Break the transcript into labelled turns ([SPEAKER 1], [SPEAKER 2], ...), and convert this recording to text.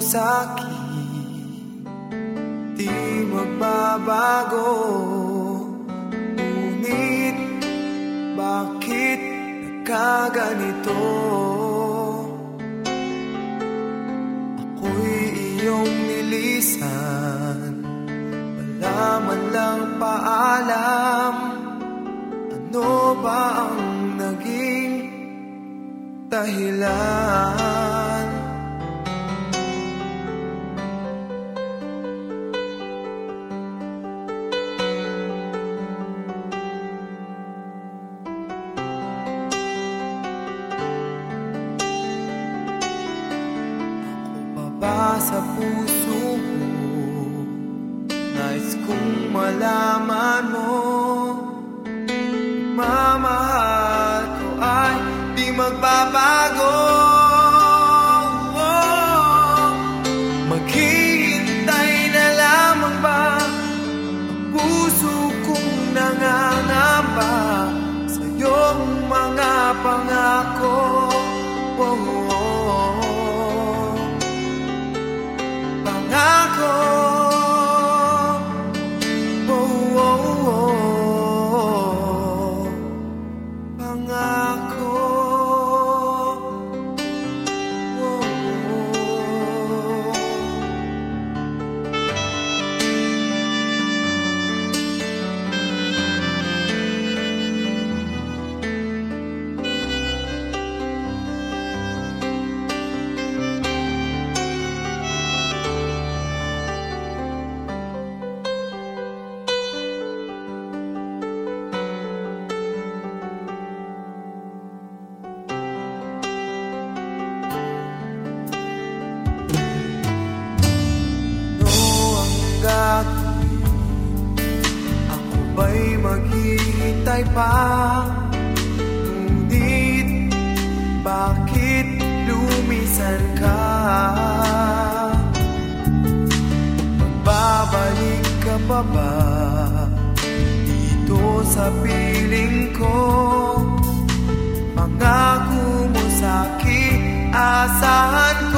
[SPEAKER 1] sa'kin Di magbabago Ngunit bakit nagkaganito? Ako'y iyong nilisan Wala man lang paalam Ano ba ang naging dahilan? Sa puso mo? Nais kong malaman mo Mamahal ko ay di magbabago maghihintay pa? Ngunit bakit lumisan ka? Magbabalik ka pa ba? Dito sa piling ko Pangako mo sa'kin Asahan